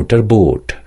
motor boat.